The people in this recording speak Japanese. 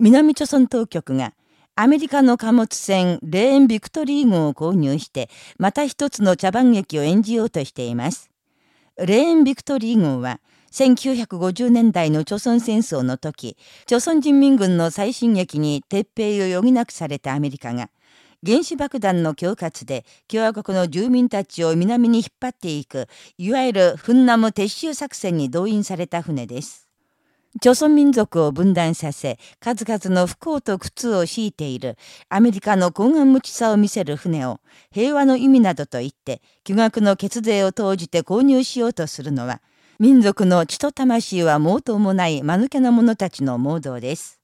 南朝鮮当局がアメリカの貨物船レーン・ビクトリー号を購入して、また一つの茶番劇を演じようとしています。レーン・ビクトリー号は、1950年代の朝鮮戦争の時、朝鮮人民軍の最新劇に撤兵を余儀なくされたアメリカが、原子爆弾の恐喝で共和国の住民たちを南に引っ張っていく、いわゆるフンナム撤収作戦に動員された船です。朝鮮民族を分断させ、数々の不幸と苦痛を強いているアメリカの高顔無知さを見せる船を平和の意味などと言って、巨額の血税を投じて購入しようとするのは、民族の血と魂は毛頭もない間抜けな者たちの盲導です。